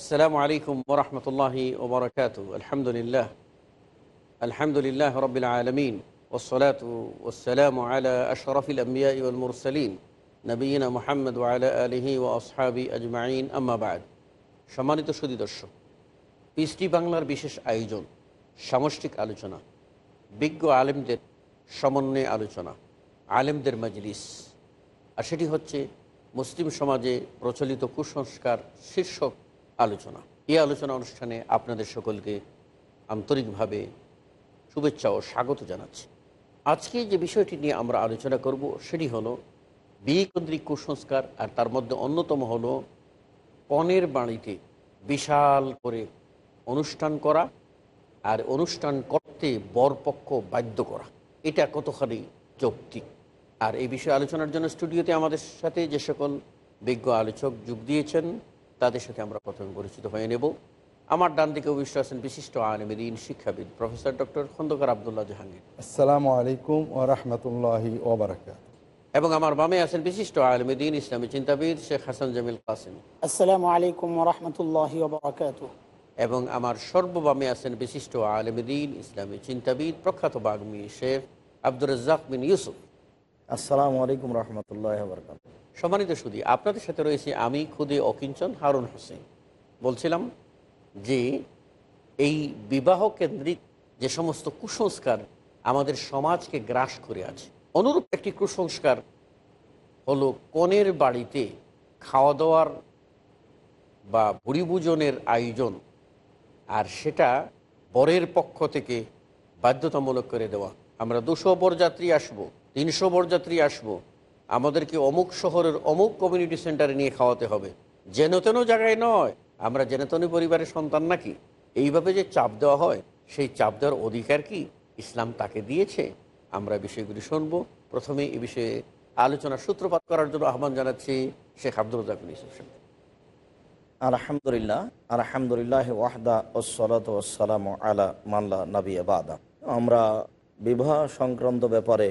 আসসালামু আলাইকুম ওরহমতুল্লাহি ওবরাকাত আলহামদুলিল্লাহ। আলহামদুলিল্লাহ রবিল আলমিন। ওসলাত ওসালাম আলা আশরফিল আম্বিয়া ইউল মুরসালিন। নবীনা মোহাম্মদ আলা আলহি ও আসহাবি আজমাইন। আম্মাবাদ সম্মানিত সুদীদর্শক পিসটি বাংলার বিশেষ আয়োজন, সামষ্টিক আলোচনা, বিজ্ঞ আলেমদের সমন্বয়ে আলোচনা, আলেমদের মজলিস। আর সেটি হচ্ছে মুসলিম সমাজে প্রচলিত কুসংস্কার শীর্ষক আলোচনা। এই আলোচনা অনুষ্ঠানে আপনাদের সকলকে আন্তরিকভাবে শুভেচ্ছা ও স্বাগত জানাচ্ছি। আজকে যে বিষয়টি নিয়ে আমরা আলোচনা করব সেটি হলো বিয়েকেন্দ্রিক কুসংস্কার আর তার মধ্যে অন্যতম হলো কনের বাড়িতে বিশাল করে অনুষ্ঠান করা আর অনুষ্ঠান করতে বরপক্ষ বাধ্য করা। এটা কতখানি যৌক্তিক? আর এই বিষয়ে আলোচনার জন্য স্টুডিওতে আমাদের সাথে যে সকল বিজ্ঞ আলোচক যোগ দিয়েছেন তাদের সাথে আমরা প্রথমে পরিচিত হয়ে নেব। আমার ডান দিকে অভিষ্ট আছেন বিশিষ্ট আলমেদিন শিক্ষাবিদ প্রফেসর ডক্টর খন্দকার আবদুল্লাহ জাহাঙ্গীর। আসসালামু আলাইকুম ও রহমতুল্লাহি এবং আমার বামে আছেন বিশিষ্ট আলমেদিন ইসলামী চিন্তাবিদ শেখ হাসান জামিল কাসিম। আসসালামু আলাইকুম রহমতুল্লাহ বারকাত এবং আমার সর্ববামে আছেন বিশিষ্ট আলমদিন ইসলামী চিন্তাবিদ প্রখ্যাত বাগ্মী শেখ আব্দুর রাজ্জাক বিন ইউসুফ। আসসালামু আলাইকুম রহমতুল্লাহ বরকাত সম্মানিত সুদী, আপনাদের সাথে রয়েছে আমি খুদে অকিঞ্চন হারুন হোসেন। বলছিলাম যে এই বিবাহ কেন্দ্রিক যে সমস্ত কুসংস্কার আমাদের সমাজকে গ্রাস করে আছে, অনুরূপ একটি কুসংস্কার হলো কনের বাড়িতে খাওয়া দাওয়ার বা ভুরিভোজনের আয়োজন, আর সেটা বরের পক্ষ থেকে বাধ্যতামূলক করে দেওয়া। আমরা দুশো বরযাত্রী আসব, তিনশো বরযাত্রী আসব আমাদেরকে অমুক শহরের অমুক কমিউনিটি সেন্টারে নিয়ে খাওয়াতে হবে। যেন তেন জায়গায় নয়, আমরা যেন তেন পরিবারের সন্তান নাকি? এইভাবে যে চাপ দেওয়া হয়, সেই চাপ দেওয়ার অধিকার কি? ইসলাম তাকে দিয়েছে। আমরা বিষয়গুলি শুনব। প্রথমে এ বিষয়ে আলোচনা সূত্রপাত করার জন্য আহ্বান জানাচ্ছি শেখ আব্দুল রাজাকুল ইসুফ সাহেব। আলহামদুলিল্লাহ আলহামদুলিল্লাহ ওয়াহদা ওসলাত ওসালাম আলা মাল্লা নবী আবাদা আমরা বিবাহ সংক্রান্ত ব্যাপারে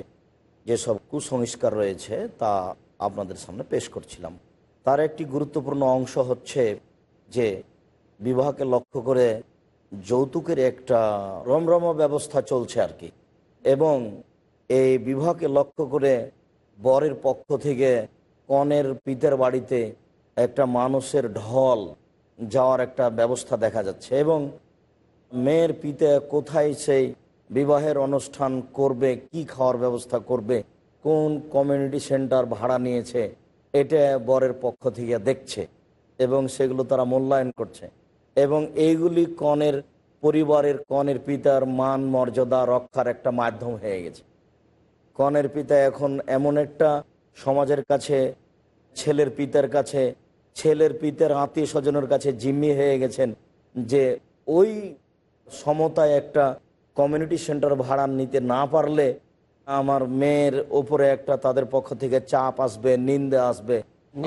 যেসব কুসংস্কার রয়েছে তা আপনাদের সামনে পেশ করছিলাম। তার একটি গুরুত্বপূর্ণ অংশ হচ্ছে যে, বিবাহকে লক্ষ্য করে যৌতুকের একটা রমরম ব্যবস্থা চলছে আর কি। এবং এই বিবাহকে লক্ষ্য করে বরের পক্ষ থেকে কনের পিতের বাড়িতে একটা মানুষের ঢল যাওয়ার একটা ব্যবস্থা দেখা যাচ্ছে এবং মেয়ের পিতা কোথায় সেই বিবাহের অনুষ্ঠান করবে, কি খাওয়ার ব্যবস্থা করবে, কোন কমিউনিটি সেন্টার ভাড়া নিয়েছে, এটা বরের পক্ষ থেকে দেখছে এবং সেগুলো তারা মূল্যায়ন করছে। এবং এইগুলি কনের, পরিবারের কনের পিতার মান, মর্যাদা রক্ষার একটা মাধ্যম হয়ে গেছে। কনের পিতা এখন এমন একটা সমাজের কাছে, ছেলের পিতার কাছে, ছেলের পিতার আত্মীয় স্বজনের কাছে জিম্মি হয়ে গেছেন যে ওই সমতায় একটা কমিউনিটি সেন্টার ভাড়া নিতে না পারলে আমার মেয়ের ওপরে একটা তাদের পক্ষ থেকে চাপ আসবে নিন্দা আসবে।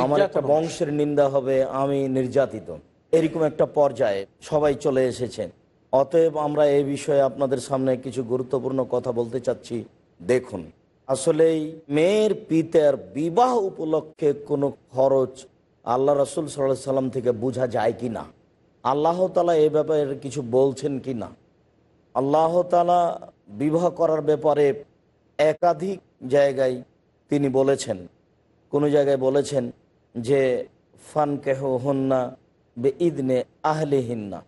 আমার একটা বংশের নিন্দা হবে আমি নির্যাতিত। এরকম একটা পর্যায়ে সবাই চলে এসেছেন। অতএব আমরা এই বিষয়ে আপনাদের সামনে কিছু গুরুত্বপূর্ণ কথা বলতে চাচ্ছি। দেখুন আসলেই মেয়ের পিতার বিবাহ উপলক্ষে কোনো খরচ আল্লাহ রসুল সাল্লাহ সাল্লাম থেকে বোঝা যায় কি না আল্লাহ তালা এ ব্যাপারে কিছু বলছেন কি না আল্লাহ তালা বিবাহ করার ব্যাপারে একাধিক জায়গায় তিনি বলেছেন। কোনো জায়গায় বলেছেন যে ফান কেহ হন্না বে ইদনে আহলেহিন্না।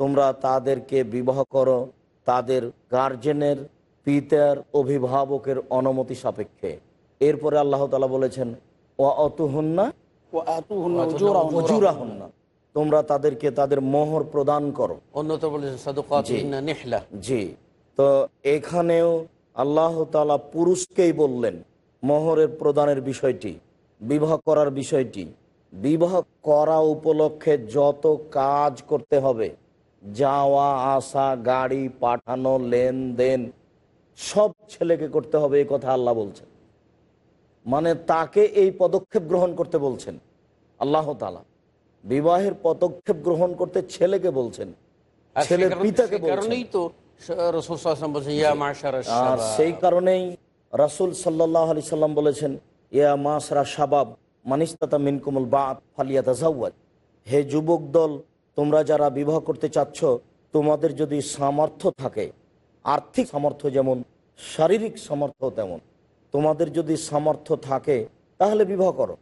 তোমরা তাদেরকে বিবাহ করো তাদের গার্জেনের পিতার অভিভাবকের অনুমতি সাপেক্ষে। এরপরে আল্লাহ তালা বলেছেন ও অতুহন্না। অজুরাহন্না তোমরা তাদেরকে তাদের মোহর প্রদান করো। অন্যত বলেছেন নেহলা। জি। তো এখানেও আল্লাহ তালা পুরুষকেই বললেন মোহরের প্রদানের বিষয়টি বিবাহ করার বিষয়টি। বিবাহ করা উপলক্ষে যত কাজ করতে হবে যাওয়া আসা গাড়ি পাঠানো লেনদেন সব ছেলেকে করতে হবে এই কথা আল্লাহ বলছেন। মানে তাকে এই পদক্ষেপ গ্রহণ করতে বলছেন আল্লাহ তালা বিবাহের পদক্ষেপ গ্রহণ করতে ছেলেকে বলছেন। ছেলের পিতাকে আর সেই কারণেই রাসুল সাল্লাহ আলি সাল্লাম বলেছেন ইয়া মাসরা শাবাব মানিস্তাতা মিনকুমুল ফালিয়াতা জাওয়াজ হে যুবক দল তোমরা যারা বিবাহ করতে চাচ্ছ তোমাদের যদি সামর্থ্য থাকে আর্থিক সামর্থ্য যেমন শারীরিক সামর্থ্য তেমন তোমাদের যদি সামর্থ্য থাকে তাহলে বিবাহ করো।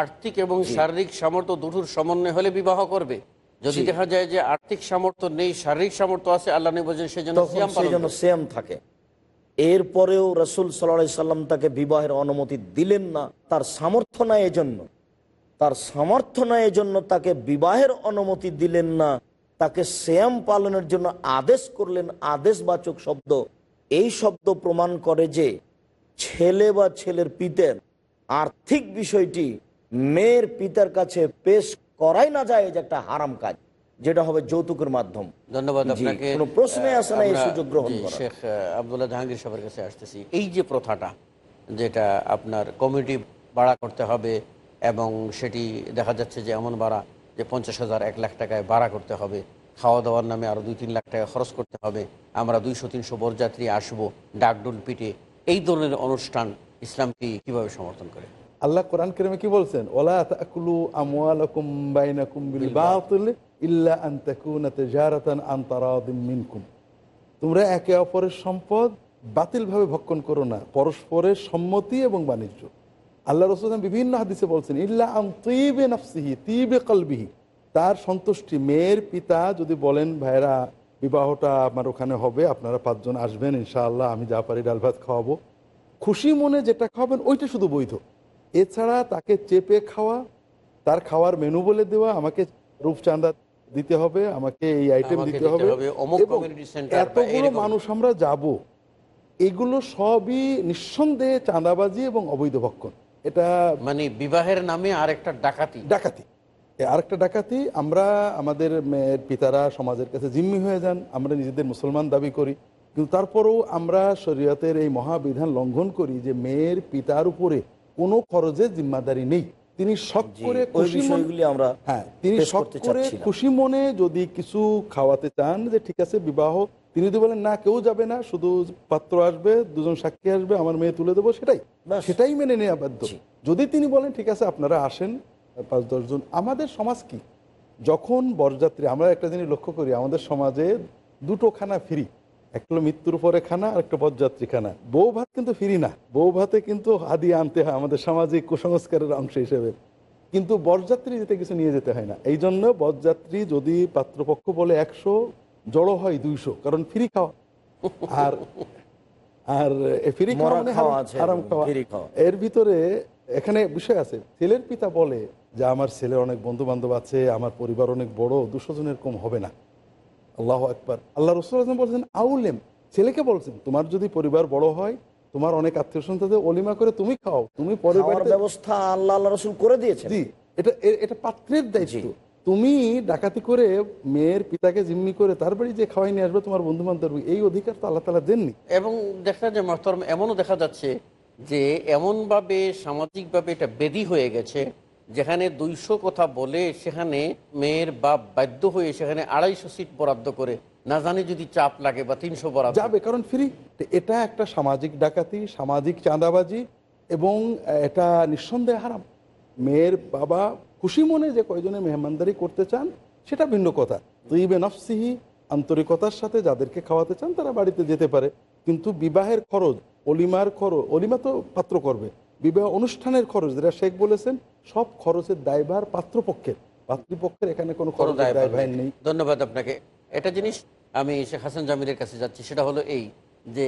আর্থিক এবং শারীরিক সামর্থ্য দুটোর সমন্বয় হলে বিবাহ করবে। যদি দেখা যায় যে আর্থিক সামর্থ্য নেই শারীরিক সামর্থ্য আছে আল্লাহ বলছেন সেজন্য। সেম থাকে। এরপরেও রসুল সাল্লাহ সাল্লাম তাকে বিবাহের অনুমতি দিলেন না। তার সামর্থ্য নাই এজন্য। তার সামর্থ্য নাই এজন্য তাকে বিবাহের অনুমতি দিলেন না। তাকে শ্যাম পালনের জন্য আদেশ করলেন। আদেশবাচক শব্দ। এই শব্দ প্রমাণ করে যে ছেলে বা ছেলের পিতের আর্থিক বিষয়টি মেয়ের পিতার কাছে পেশ করাই না যায় যে একটা হারাম কাজ যেটা হবে যৌতুকের মাধ্যম। ধন্যবাদ আপনাকে। কোনো প্রশ্নই আসে না এই সুযোগ গ্রহণ শেখ আবদুল্লাহ জাহাঙ্গীর সাহেবের কাছে আসতেছি। এই যে প্রথাটা যেটা আপনার কমিটি ভাড়া করতে হবে এবং সেটি দেখা যাচ্ছে যে এমন ভাড়া যে পঞ্চাশ হাজার এক লাখ টাকায় ভাড়া করতে হবে। খাওয়া দাওয়ার নামে আরও দুই তিন লাখ টাকা খরচ করতে হবে। আমরা দুইশো তিনশো বরযাত্রী আসব ডাকডুল পিটে। এই ধরনের অনুষ্ঠান ইসলাম কি কীভাবে সমর্থন করে? আল্লাহ কোরআন কেরিমে কি বলছেন? ওলা তাকুলু আমওয়ালাকুম বাইনাকুম বিল বাতিল ইল্লা আন তাকুনা তিজারাতান আন তারাদিম মিনকুম। তোমরা একে অপরের সম্পদ বাতিলভাবে ভক্ষণ করো না পরস্পরের সম্মতি এবং বাণিজ্য। আল্লাহ রসুল বিভিন্ন হাদিসে বলছেন ইল্লা তিবে নাফসিহি তিবে কলবিহি। তার সন্তুষ্টি মেয়ের পিতা যদি বলেন ভাইরা বিবাহটা আমার ওখানে হবে আপনারা পাঁচজন আসবেন ইনশাআল্লাহ আমি যা পারি ডাল ভাত খাওয়াবো। খুশি মনে যেটা খাওয়াবেন ওইটা শুধু বৈধ। এছাড়া তাকে চেপে খাওয়া তার খাওয়ার মেনু বলে দেওয়া আমাকে রূপচাঁদা দিতে হবে আমাকে এই আইটেম দিতে হবে এতগুলো মানুষ আমরা যাব এগুলো সবই নিঃসন্দেহে চাঁদাবাজি এবং অবৈধ ভক্ষণ। এটা মানে বিবাহের নামে আরেকটা ডাকাতি। ডাকাতি। আরেকটা ডাকাতি আমরা আমাদের মেয়ের পিতারা সমাজের কাছে জিম্মি হয়ে যান আমরা নিজেদের মুসলমান দাবি করি। কিন্তু তারপরেও আমরা শরীয়তের এই মহাবিধান লঙ্ঘন করি যে মেয়ের পিতার উপরে কোনো খরচের জিম্মাদারি নেই। তিনি শখ করে খুশি মনে- আমরা হ্যাঁ তিনি শখ করে খুশি মনে যদি কিছু খাওয়াতে চান যে ঠিক আছে বিবাহ তিনি যদি বলেন না কেউ যাবে না শুধু পাত্র আসবে দুজন সাক্ষী আসবে আমার মেয়ে তুলে দেবো সেটাই। সেটাই মেনে নেওয়া বাধ্য। যদি তিনি বলেন ঠিক আছে আপনারা আসেন পাঁচ দশজন আমাদের সমাজ কি? যখন বরযাত্রী আমরা একটা জিনিস লক্ষ্য করি আমাদের সমাজে দুটো খানা ফ্রি। একটা হলো মৃত্যুর পরে খানা আর একটা বরযাত্রী খানা। বউ ভাত কিন্তু ফ্রি না। বউ ভাতে কিন্তু হাদিয়ে আনতে হয় আমাদের সামাজিক কুসংস্কারের অংশ হিসেবে। কিন্তু বরযাত্রী যেতে কিছু নিয়ে যেতে হয় না। এই জন্য বরযাত্রী যদি পাত্রপক্ষ বলে একশো জড়ো হয় দুইশো কারণ ফ্রি খাওয়া। আর আর ফ্রি খাওয়া মানে হারাম- খাওয়া। এর ভিতরে এখানে বিষয় আছে। ছেলের পিতা বলে যে আমার ছেলের অনেক বন্ধু বান্ধব আছে আমার পরিবার অনেক বড় দুশো জনের কম হবে না। আল্লাহ একবার আল্লাহ রসুল আসলাম বলছেন আউলেম ছেলেকে বলছেন তোমার যদি পরিবার বড় হয় তোমার অনেক আত্মীয় স্বজনদের অলিমা করে তুমি খাও তুমি বাড়িতে ব্যবস্থা আল্লাহ আল্লাহ রসুল করে দিয়েছেন। জি এটা এটা পাত্রের দায়িত্ব। তুমি ডাকাতি করে মেয়ের পিতাকে জিম্মি করে তার বাড়ি যে খাওয়াই নিয়ে আসবে তোমার বন্ধু বান্ধব এই অধিকার তো আল্লাহ তালা দেননি। এবং দেখা যায় এমনও দেখা যাচ্ছে যে এমনভাবে সামাজিকভাবে এটা বেদি হয়ে গেছে যেখানে দুইশো কথা বলে সেখানে মেয়ের বাপ বাধ্য হয়ে সেখানে আড়াইশো সিট বরাদ্দ করে। না জানি যদি চাপ লাগে বা তিনশো বরাদ্দ। যাবে, কারণ ফ্রি। এটা একটা সামাজিক ডাকাতি, সামাজিক চাঁদাবাজি এবং এটা নিঃসন্দেহে হারাম। মেয়ের বাবা খুশি মনে যে কয়জনে মেহমানদারি করতে চান, সেটা ভিন্ন কথা। তুইবে নফসিহি, আন্তরিকতার সাথে যাদেরকে খাওয়াতে চান, তারা বাড়িতে যেতে পারে। কিন্তু বিবাহের খরচ, অলিমার খরচ, অলিমা তো পাত্র করবে। বিবাহ অনুষ্ঠানের খরচ যেটা শেখ বলেছেন সব খরচের দায়ভার পাত্রপক্ষের। পাতৃপক্ষের এখানে কোনো কোনো খরচের দায়ভার দায়ভার নেই। ধন্যবাদ আপনাকে। একটা জিনিস আমি শেখ হাসান জামিরের কাছে যাচ্ছি সেটা হলো এই যে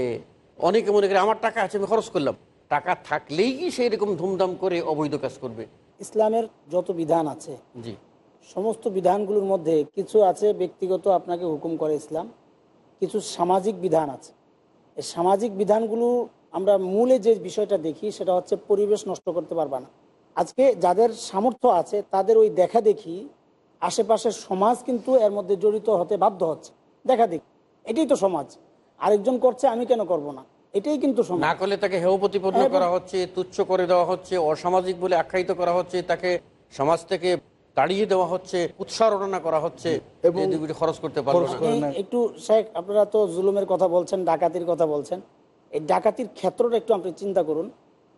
অনেকে মনে করে আমার টাকা আছে আমি খরচ করলাম। টাকা থাকলেই কি সেই রকম ধুমধাম করে অবৈধ কাজ করবে? ইসলামের যত বিধান আছে জি। সমস্ত বিধানগুলোর মধ্যে কিছু আছে ব্যক্তিগত আপনাকে হুকুম করে ইসলাম কিছু সামাজিক বিধান আছে। এই সামাজিক বিধানগুলো আমরা মূলে যে বিষয়টা দেখি সেটা হচ্ছে পরিবেশ নষ্ট করতে পারবা না। আজকে যাদের সামর্থ্য আছে তাদের ওই দেখা দেখি আশেপাশের সমাজ কিন্তু এর মধ্যে জড়িত হতে বাধ্য হচ্ছে। দেখা দেখি। এটাই তো সমাজ। আরেকজন করছে আমি কেন করব না? এটাই কিন্তু না করলে তাকে হেয় প্রতিপন্ন হ্যাঁ, করা হচ্ছে তুচ্ছ করে দেওয়া হচ্ছে অসামাজিক বলে আখ্যায়িত করা হচ্ছে তাকে সমাজ থেকে তাড়িয়ে দেওয়া হচ্ছে উৎসারণা করা হচ্ছে খরচ করতে পারব। একটু শেখ আপনারা তো জুলুমের কথা বলছেন ডাকাতির কথা বলছেন। এই ডাকাতির ক্ষেত্রটা একটু আপনি চিন্তা করুন।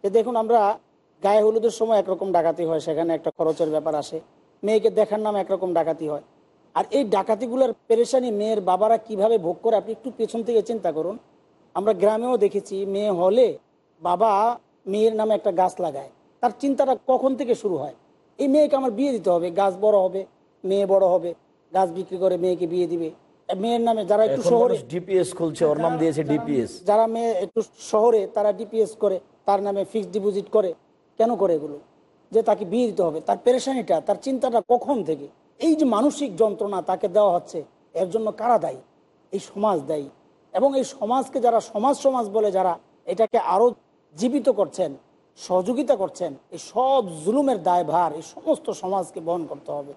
যে দেখুন, আমরা গায়ে হলুদের সময় একরকম ডাকাতি হয়, সেখানে একটা খরচের ব্যাপার আসে। মেয়েকে দেখার নামে একরকম ডাকাতি হয়। আর এই ডাকাতিগুলোর পেরেশানি মেয়ের বাবারা কীভাবে ভোগ করে, আপনি একটু পেছন থেকে চিন্তা করুন। আমরা গ্রামেও দেখেছি, মেয়ে হলে বাবা মেয়ের নামে একটা গাছ লাগায়। তার চিন্তাটা কখন থেকে শুরু হয়? এই মেয়েকে আমার বিয়ে দিতে হবে, গাছ বড় হবে, মেয়ে বড় হবে। গাছ বিক্রি করে মেয়েকে বিয়ে দিবে। মেয়ের নামে যারা একটু শহরে ডিপিএস খুলছে ওর নাম দিয়েছে ডিপিএস যারা মেয়ে একটু শহরে তারা ডিপিএস করে তার নামে ফিক্সড ডিপোজিট করে। কেন করে এগুলো? যে তাকে বিয়ে দিতে হবে। তার পেরেশানিটা তার চিন্তাটা কখন থেকে? এই যে মানসিক যন্ত্রণা তাকে দেওয়া হচ্ছে এর জন্য কারা দায়ী? এই সমাজ দায়ী। এবং এই সমাজকে যারা সমাজ সমাজ বলে যারা এটাকে আরও জীবিত করছেন সহযোগিতা করছেন এই সব জুলুমের দায়ভার এই সমস্ত সমাজকে বহন করতে হবে।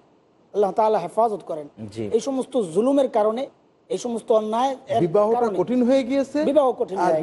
আল্লাহ তাআলা হেফাজত করেন। এই সমস্ত জুলুমের কারণে এই সমস্ত অন্যায় বিবাহটা কঠিন হয়ে গিয়েছে বিবাহ কঠিন আর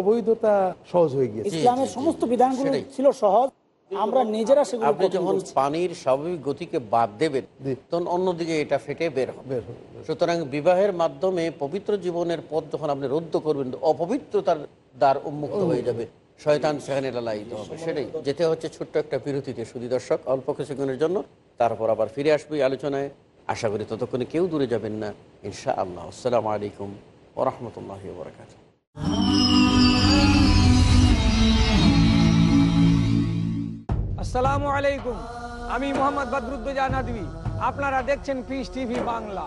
অবৈধতা সহজ হয়ে গিয়েছে। ইসলামের সমস্ত বিধানগুলো ছিল সহজ। আমরা নিজেরা সেগুলো আপনি যখন পানির স্বাভাবিক গতিকে বাদ দেবেন তখন অন্যদিকে এটা ফেটে বের বের হবে। সুতরাং বিবাহের মাধ্যমে পবিত্র জীবনের পথ যখন আপনি রুদ্ধ করবেন অপবিত্রতার দ্বার উন্মুক্ত হয়ে যাবে। শয়তান সেখানে লালায়িত হবে। সেটাই। যেতে হচ্ছে ছোট্ট একটা বিরতিতে সুদী দর্শক। অল্প কিছুক্ষণের জন্য তারপর আবার ফিরে আসব আলোচনায়। আশা করি ততক্ষণে কেউ দূরে যাবেন না। ইনশা আল্লাহ আসসালামু আলাইকুম ওরহমতুল্লাহ বরকাত আসসালামু আলাইকুম। আমি মোহাম্মদ বদরুদ্দোজা নদী আপনারা দেখছেন পিস টিভি বাংলা।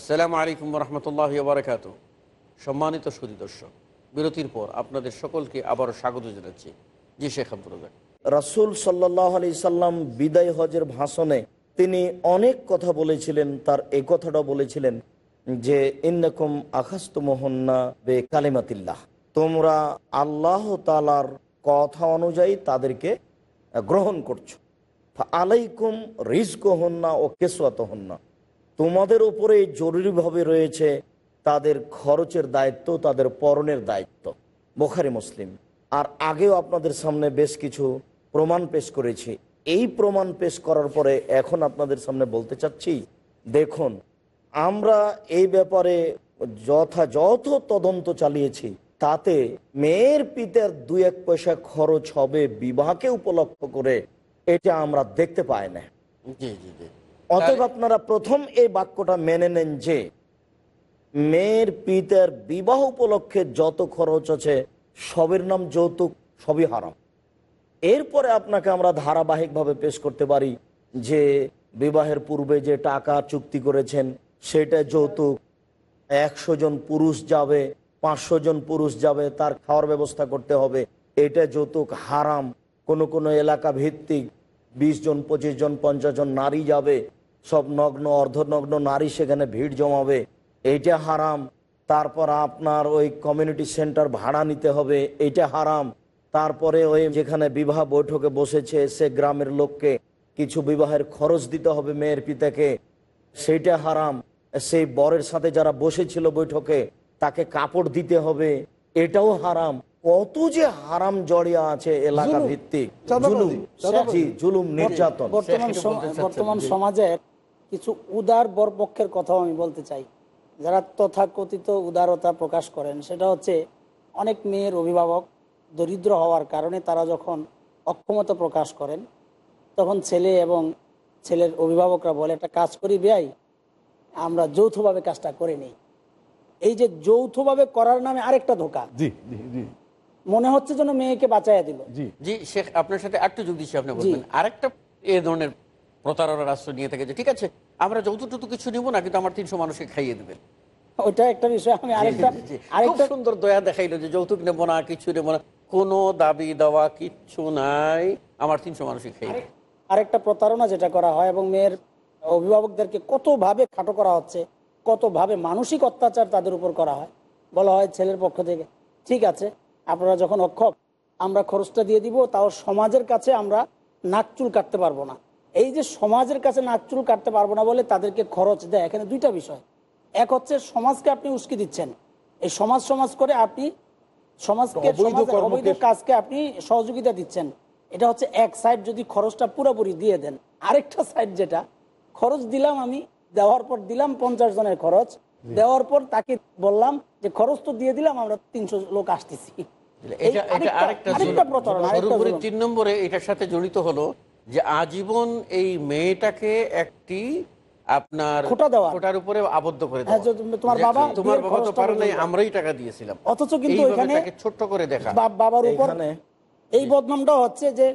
আসসালামু আলাইকুম রহমতুল্লাহ বারকাত সম্মানিত সুদী দর্শক, বিরতির পর আপনাদের সকলকে আবারও স্বাগত জানাচ্ছি জি শেখ আব্দুল রাসুল সাল্লাহ আলি সাল্লাম বিদায় হজের ভাষণে তিনি অনেক কথা বলেছিলেন, তার এ কথাটা বলেছিলেন যে, ইন্নকুম আখাস্ত মোহন্না বে কালিমাতিল্লাহ তোমরা আল্লাহ তালার কথা অনুযায়ী তাদেরকে গ্রহণ করছ। আলাইকুম রিস্ক হন্না ও কেসওয়াত হন্না তোমাদের উপরে জরুরিভাবে রয়েছে তাদের খরচের দায়িত্ব, তাদের পরনের দায়িত্ব। বোখারি মুসলিম। আর আগেও আপনাদের সামনে বেশ কিছু প্রমাণ পেশ করেছি। এই প্রমাণ পেশ করার পরে এখন আপনাদের সামনে বলতে চাচ্ছি, দেখুন, আমরা এই ব্যাপারে যথাযথ তদন্ত চালিয়েছি। তাতে মেয়ের পিতার দু এক পয়সা খরচ হবে বিবাহকে উপলক্ষ করে, এটা আমরা দেখতে পাই না। জি জি জি। অতএব আপনারা প্রথম এই বাক্যটা মেনে নেন যে মেয়ের পিতার বিবাহ উপলক্ষে যত খরচ আছে সবের নাম যৌতুক সবই হারাম। এরপরে আপনাকে আমরা ধারাবাহিকভাবে পেশ করতে পারি যে বিবাহের পূর্বে যে টাকা চুক্তি করেছেন সেটা যৌতুক একশো জন পুরুষ যাবে পাঁচশো জন পুরুষ যাবে তার খাওয়ার ব্যবস্থা করতে হবে এটা যৌতুক হারাম। কোনো কোনো এলাকা ভিত্তিক বিশ জন পঁচিশ জন পঞ্চাশ জন নারী যাবে সব নগ্ন অর্ধনগ্ন নারী সেখানে ভিড় জমাবে। এইটা হারাম। তারপর আপনার ওই কমিউনিটি সেন্টার ভাড়া নিতে হবে। এইটা হারাম। তারপরে ওই যেখানে বিবাহ বৈঠকে বসেছে সে গ্রামের লোককে কিছু বিবাহের খরচ দিতে হবে মেয়ের পিতাকে। সেইটা হারাম। সেই বরের সাথে যারা বসেছিল বৈঠকে তাকে কাপড় দিতে হবে। এটাও হারাম। কত যে হারাম জড়িয়ে আছে এলাকা ভিত্তিক জুলুম নির্যাতন। বর্তমান শেখ কিছু উদার বরপক্ষের কথাও আমি বলতে চাই। যারা তথাকথিত উদারতা প্রকাশ করেন সেটা হচ্ছে অনেক মেয়ের অভিভাবক দরিদ্র হওয়ার কারণে তারা যখন অক্ষমতা প্রকাশ করেন তখন ছেলে এবং ছেলের অভিভাবকরা বলে একটা কাজ করি বেয়াই আমরা যৌথভাবে কাজটা করে নিই। এই যে যৌথভাবে করার নামে আরেকটা ধোকা। জি জি জি। মনে হচ্ছে যেন মেয়েকে বাঁচাইয়া দিল। জি। জি শেখ আপনার সাথে একটু যোগ দিচ্ছি আপনি বলবেন। আরেকটা এ ধরনের প্রতারণা রাষ্ট্র নিয়ে থাকে যে ঠিক আছে আমরা যৌতুক কিছু নিব না কিন্তু আমার তিনশো মানুষকে খাইয়ে দেবেন। ওইটা একটা বিষয়। আমি আরেকটা আরেকটা সুন্দর দয়া দেখাইলো যে যৌতুক নেব না কিছু নেব না কোনো দাবি দেওয়া কিচ্ছু নাই আমার তিনশো মানুষই দেবে। আরেকটা প্রতারণা যেটা করা হয় এবং মেয়ের অভিভাবকদেরকে কতভাবে খাটো করা হচ্ছে কতভাবে মানসিক অত্যাচার তাদের উপর করা হয় বলা হয় ছেলের পক্ষ থেকে। ঠিক আছে আপনারা যখন অক্ষম আমরা খরচটা দিয়ে দিব তাও সমাজের কাছে আমরা নাক চুল কাটতে পারব না। এই যে সমাজের কাছে নাক চুল কাটতে পারব না বলে তাদেরকে খরচ দেয় এখানে দুইটা বিষয়। এক হচ্ছে সমাজকে আপনি উস্কি দিচ্ছেন। এই সমাজ সমাজ করে আপনি সমাজকে অবৈধ কাজকে আপনি সহযোগিতা দিচ্ছেন। এটা হচ্ছে এক সাইড যদি খরচটা পুরোপুরি দিয়ে দেন। আরেকটা সাইড যেটা খরচ দিলাম আমি দেওয়ার পর দিলাম পঞ্চাশ জনের খরচ দেওয়ার পর তাকে বললাম যে খরচ তো দিয়ে দিলাম আমরা তিনশো লোক আসতেছি। এটা আরেকটা- প্রতারণা। তিন নম্বরে এটার সাথে জড়িত হলো যে আজীবন এই মেয়েটাকে একটি আপনার খোঁটা দেওয়া। খোটার উপরে আবদ্ধ করে হ্যাঁ, দেওয়া। যে তোমার বাবা তোমার বাবা তো খরচটা নাই আমরাই টাকা দিয়েছিলাম। অথচ কিন্তু এখানে ছোট্ট করে দেখা। বাবার উপর এই বদনামটা হচ্ছে যে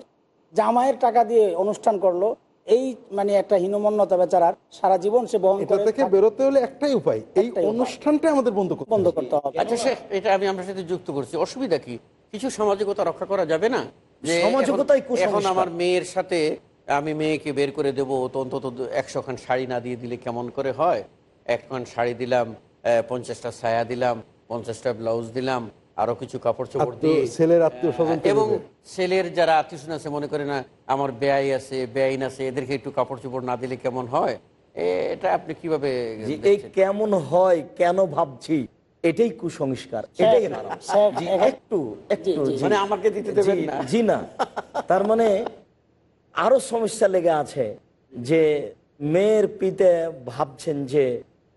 জামাইয়ের টাকা দিয়ে অনুষ্ঠান করল। এই মানে একটা হীনমন্যতা বেচারার সারা জীবন সে বহন এটা থেকে বেরোতে হলে একটাই উপায়। এই অনুষ্ঠানটা আমাদের বন্ধ করতে বন্ধ করতে হবে। আচ্ছা এটা আমি আপনার সাথে যুক্ত করছি। অসুবিধা কি? কিছু সামাজিকতা রক্ষা করা যাবে না? সামাজিকতাই এখন আমার মেয়ের সাথে আমি মেয়েকে বের করে দেবো তো অন্তত একশো খান শাড়ি না দিয়ে দিলে কেমন করে হয়? এক খান শাড়ি দিলাম পঞ্চাশটা ছায়া দিলাম পঞ্চাশটা ব্লাউজ দিলাম আরও কিছু কাপড় চোপড় দিয়ে। ছেলের এবং ছেলের যারা আত্মীয় আছে মনে করে না আমার ব্যয় আছে ব্যয়ন আছে এদেরকে একটু কাপড় চোপড় না দিলে কেমন হয়? এটা আপনি কীভাবে এই কেমন হয় কেন ভাবছি? এটাই কুসংস্কার এটাই একটু একটু। মানে আমাকে দিতে দেবেন না। জি না। তার মানে আরও সমস্যা লেগে আছে যে মেয়ের পিতে ভাবছেন যে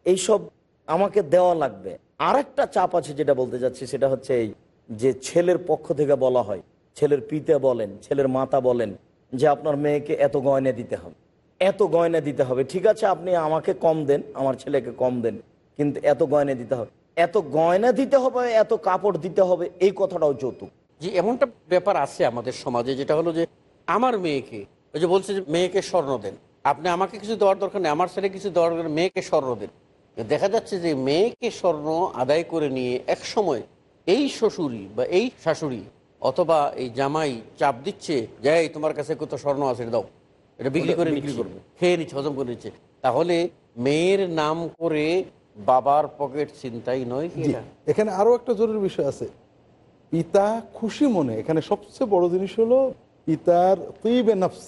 এইসব আমাকে দেওয়া লাগবে। আর একটা চাপ আছে যেটা বলতে যাচ্ছি সেটা হচ্ছে এই যে ছেলের পক্ষ থেকে বলা হয় ছেলের পিতে বলেন ছেলের মাতা বলেন যে আপনার মেয়েকে এত গয়না দিতে হবে। এত গয়না দিতে হবে। ঠিক আছে আপনি আমাকে কম দেন আমার ছেলেকে কম দেন কিন্তু এত গয়না দিতে হবে। এত গয়না দিতে হবে এত কাপড় দিতে হবে এই কথাটাও যৌতুক। যে এমনটা ব্যাপার আছে আমাদের সমাজে যেটা হলো যে আমার মেয়েকে ওই যে বলছে যে মেয়েকে স্বর্ণ দেন। আপনি আমাকে কিছু দেওয়ার দরকার নেই আমার ছেলে কিছু দেওয়ার দরকার মেয়েকে স্বর্ণ দেন। দেখা যাচ্ছে যে মেয়েকে স্বর্ণ আদায় করে নিয়ে এক সময় এই শ্বশুরি বা এই শাশুড়ি অথবা এই জামাই চাপ দিচ্ছে যে তোমার কাছে কত স্বর্ণ আছে দাও। এটা বিক্রি করে বিক্রি করবে। খেয়ে নিচ্ছে হজম করে নিচ্ছে। তাহলে মেয়ের নাম করে বাবার পকেট চিন্তাই নয় এখানে আরও একটা জরুরি বিষয় আছে। পিতা খুশি মনে এখানে সবচেয়ে বড় জিনিস হলো পিতার তুইবে নফস।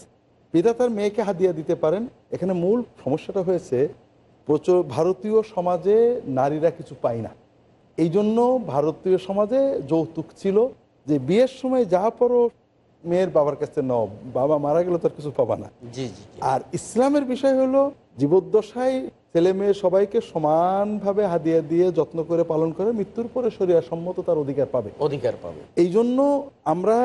পিতা তার মেয়েকে হাদিয়া দিতে পারেন। এখানে মূল সমস্যাটা হয়েছে প্রচুর ভারতীয় সমাজে নারীরা কিছু পায় না। এই জন্য ভারতীয় সমাজে যৌতুক ছিল যে বিয়ের সময় যা পরো মেয়ের বাবার কাছে নাও বাবা মারা গেলে তার কিছু পাবা না। আর ইসলামের বিষয় হলো জীবদ্দশায় ছেলে মেয়ে সবাইকে সমানভাবে হাদিয়া দিয়ে যত্ন করে পালন করে মৃত্যুর পরে শরিয়া সম্মত তার অধিকার পাবে। অধিকার পাবে। এই জন্য আমরা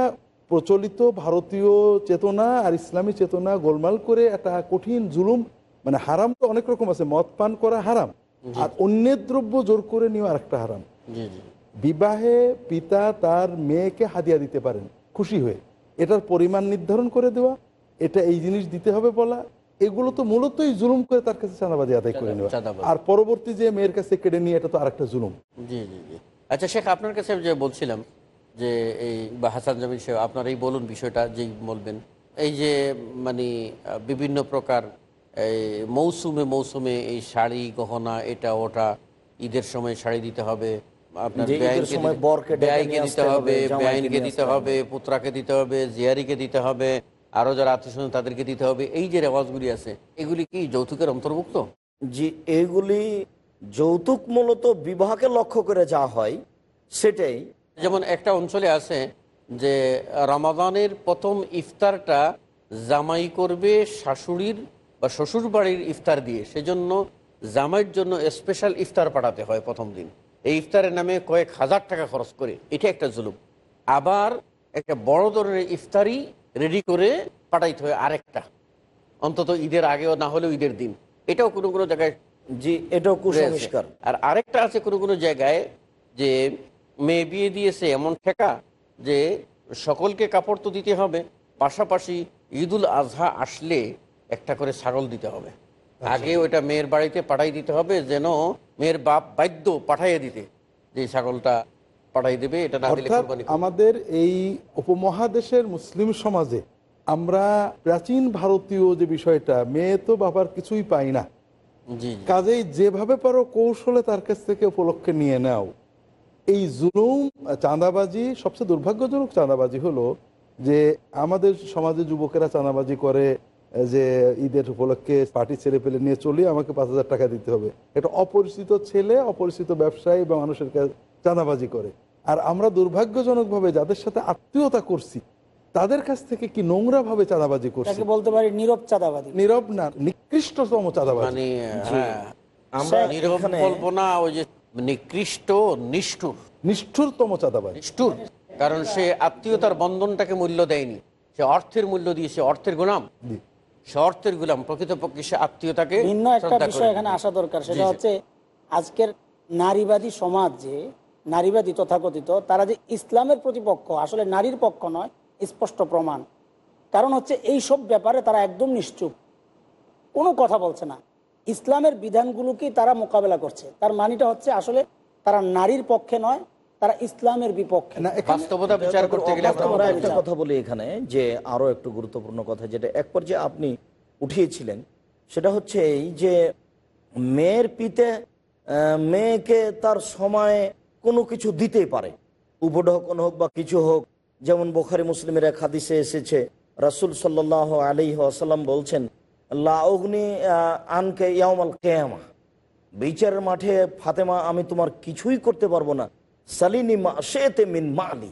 প্রচলিত ভারতীয় চেতনা আর ইসলামী চেতনা গোলমাল করে একটা কঠিন জুলুম মানে হারাম তো অনেক রকম আছে মদ পান করা হারাম। আর অন্যের দ্রব্য জোর করে নেওয়া আরেকটা হারাম। জি জি। বিবাহে পিতা তার মেয়েকে হাদিয়া দিতে পারেন খুশি হয়ে। এটার পরিমাণ নির্ধারণ করে দেওয়া এটা এই জিনিস দিতে হবে বলা এগুলো তো মূলতই জুলুম করে তার কাছে চাঁদাবাজি আদায় করে নেওয়া। আর পরবর্তী যে মেয়ের কাছে কেড়ে নিয়ে এটা তো আরেকটা জুলুম। জি জি জি। আচ্ছা শেখ আপনার কাছে যে বলছিলাম যে এই বা হাসান জামিল সাহেব আপনার এই বলুন বিষয়টা যেই বলবেন। এই যে মানে বিভিন্ন প্রকার এই মৌসুমে মৌসুমে এই শাড়ি গহনা এটা ওটা ঈদের সময় শাড়ি দিতে হবে দিতে- হবে দিতে হবে পুত্রাকে দিতে হবে জিয়ারিকে দিতে হবে যারা আত্মীয় তাদেরকে দিতে হবে এই যে রেওয়াজগুলি আছে এগুলি কি যৌতুকের অন্তর্ভুক্ত? যে এইগুলি যৌতুক মূলত বিবাহকে লক্ষ্য করে যা হয় সেটাই। যেমন একটা অঞ্চলে আছে যে রমাদানের প্রথম ইফতারটা জামাই করবে শাশুড়ির বা শ্বশুর বাড়ির ইফতার দিয়ে সেজন্য জামাইয়ের জন্য স্পেশাল ইফতার পাঠাতে হয় প্রথম দিন। এই ইফতারের নামে কয়েক হাজার টাকা খরচ করে। এটা একটা জুলুম। আবার একটা বড় ধরনের ইফতারি রেডি করে পাঠাইতে হয় আরেকটা। অন্তত ঈদের আগেও না হলেও ঈদের দিন। এটাও কোনো কোনো জায়গায় যে এটাও। কুসংস্কার। আর আরেকটা আছে কোনো কোনো জায়গায় যে মেয়ে বিয়ে দিয়েছে এমন ঠেকা যে সকলকে কাপড় তো দিতে হবে পাশাপাশি ঈদুল আজহা আসলে একটা করে ছাগল দিতে হবে। আগে ওটা মেয়ের বাড়িতে পাঠাই দিতে হবে যেন মেয়ের বাপ বাধ্য পাঠাইয়ে দিতে যে ছাগলটা পাঠাই দেবে এটা না দিলে। আমাদের এই উপমহাদেশের মুসলিম সমাজে আমরা প্রাচীন ভারতীয় যে বিষয়টা মেয়ে তো বাবার কিছুই পাই না। কাজেই যেভাবে পারো কৌশলে তার কাছ থেকে উপলক্ষে নিয়ে নাও এই জুলুম চাঁদাবাজি সবচেয়ে দুর্ভাগ্যজনক চাঁদাবাজি হলো যে আমাদের সমাজে যুবকেরা চাঁদাবাজি করে যে ঈদের উপলক্ষে পার্টি ছেলে পেলে নিয়ে চলি আমাকে পাঁচ হাজার টাকা দিতে হবে। এটা অপরিচিত ছেলে অপরিচিত ব্যবসায়ী বা মানুষের কাছে চাঁদাবাজি করে। আর আমরা দুর্ভাগ্যজনকভাবে যাদের সাথে আত্মীয়তা করছি তাদের কাছ থেকে কি নোংরা ভাবে চাঁদাবাজি করছি? বলতে পারি নীরব চাঁদাবাদী নীরব না নিকৃষ্টতম চাঁদাবাজি। মানে হ্যাঁ আমরা নীরব এখানে বলব না ওই যে নিকৃষ্ট নিষ্ঠুর। নিষ্ঠুরতম চাঁদাবাজি। নিষ্ঠুর কারণ সে আত্মীয়তার বন্ধনটাকে মূল্য দেয়নি। সে অর্থের মূল্য দিয়ে সে অর্থের গোলাম। অর্থের গোলাম প্রকৃতপক্ষে সে আত্মীয়তাকে ভিন্ন একটা বিষয় এখানে আসা দরকার সেটা হচ্ছে আজকের নারীবাদী সমাজ যে নারীবাদী তথাকথিত তারা যে ইসলামের প্রতিপক্ষ আসলে নারীর পক্ষ নয় স্পষ্ট প্রমাণ। কারণ হচ্ছে এই সব ব্যাপারে তারা একদম নিশ্চুপ। কোনো কথা বলছে না। ইসলামের বিধানগুলোকেই তারা মোকাবেলা করছে। তার মানিটা হচ্ছে আসলে তারা নারীর পক্ষে নয় তারা ইসলামের বিপক্ষে। বাস্তবতা বিচার করতে গেলে আমরা একটা কথা বলি এখানে যে আরও একটু গুরুত্বপূর্ণ কথা যেটা এক পর্যায়ে আপনি উঠিয়েছিলেন সেটা হচ্ছে এই যে মেয়ের পিতে আহ, মেয়েকে তার সময়ে কোনো কিছু দিতেই পারে। উপঢকন হোক বা কিছু হোক যেমন বোখারি মুসলিমের এক হাদিসে এসেছে রাসুল সাল্লাহ আলী আসাল্লাম বলছেন লাউগনি আনকে ইয়ামাল কেয়ামা। বিচারের মাঠে ফাতেমা আমি তোমার কিছুই করতে পারব না। সালিনী মা শেতে মিন মালি।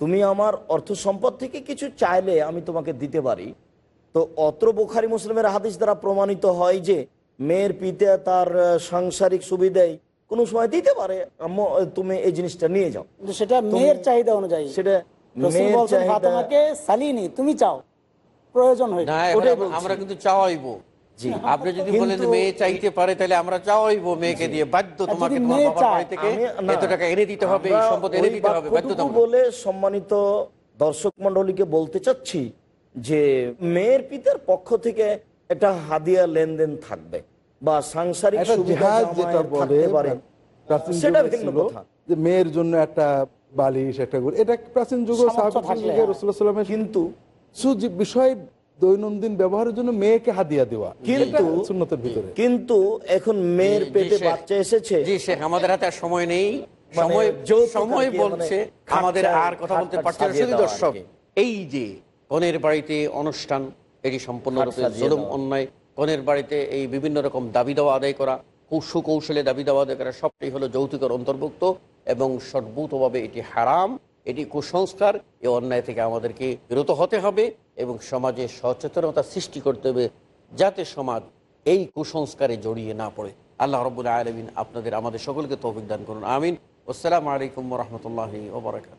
তুমি আমার অর্থ সম্পদ থেকে কিছু চাইলে আমি তোমাকে দিতে পারি। তো অত্র বোখারি মুসলিমের হাদিস দ্বারা প্রমাণিত হয় যে মেয়ের পিতা তার সাংসারিক সুবিধায় কোনো সময় দিতে পারে। আম্মু, তুমি এই জিনিসটা নিয়ে যাও। সেটা মেয়ের চাহিদা অনুযায়ী। সেটা সালিনি তুমি চাও। প্রয়োজন হয়ে। আমরা কিন্তু চাওয়াইবো। জি আপনি যদি বলেন মেয়ে চাইতে পারে তাহলে আমরা চাওয়াইবো মেয়েকে দিয়ে বাধ্য তোমাকে তোমার বাবার বাড়ি থেকে এত টাকা এনে দিতে হবে সম্পদ এনে দিতে হবে বাধ্যতামূলক বলে সম্মানিত দর্শক মন্ডলীকে বলতে চাচ্ছি যে মেয়ের পিতার পক্ষ থেকে একটা হাদিয়া লেনদেন থাকবে বা সাংসারিক সুবিধা যেটা বলে সেটা ভিন্ন কথা। যে মেয়ের জন্য একটা বালিশ একটা এটা প্রাচীন যুগে সামর্থ্য থাকলে, হ্যাঁ। কিন্তু সুজি- বিষয় দৈনন্দিন ব্যবহারের জন্য মেয়েকে হাদিয়া দেওয়া। কিন্তু সুন্নতের ভিতরে। কিন্তু এখন মেয়ের পেটে বাচ্চা এসেছে। জি শেখ আমাদের হাতে আর সময় নেই। মানে সময় সময় বলছে মানে আমাদের আর কথা বলতে পারছে শুধু দর্শক এই যে কনের বাড়িতে অনুষ্ঠান এটি সম্পূর্ণরূপে জুলুম অন্যায় কনের বাড়িতে এই বিভিন্ন রকম দাবি দেওয়া আদায় করা কৌ- সুকৌশলে দাবি দেওয়া আদায় করা সবটাই হলো যৌতুকের অন্তর্ভুক্ত এবং সদ্ভূতভাবে এটি হারাম। এটি কুসংস্কার, এ অন্যায় থেকে আমাদেরকে বিরত হতে হবে এবং সমাজে সচেতনতা সৃষ্টি করতে হবে যাতে সমাজ এই কুসংস্কারে জড়িয়ে না পড়ে। আল্লাহ রবুল্লা আলমিন আপনাদের, আমাদের সকলকে তো দান করুন। আমিন। আসসালামু আলাইকুম রহমতুল্লাহ ওবরাকাত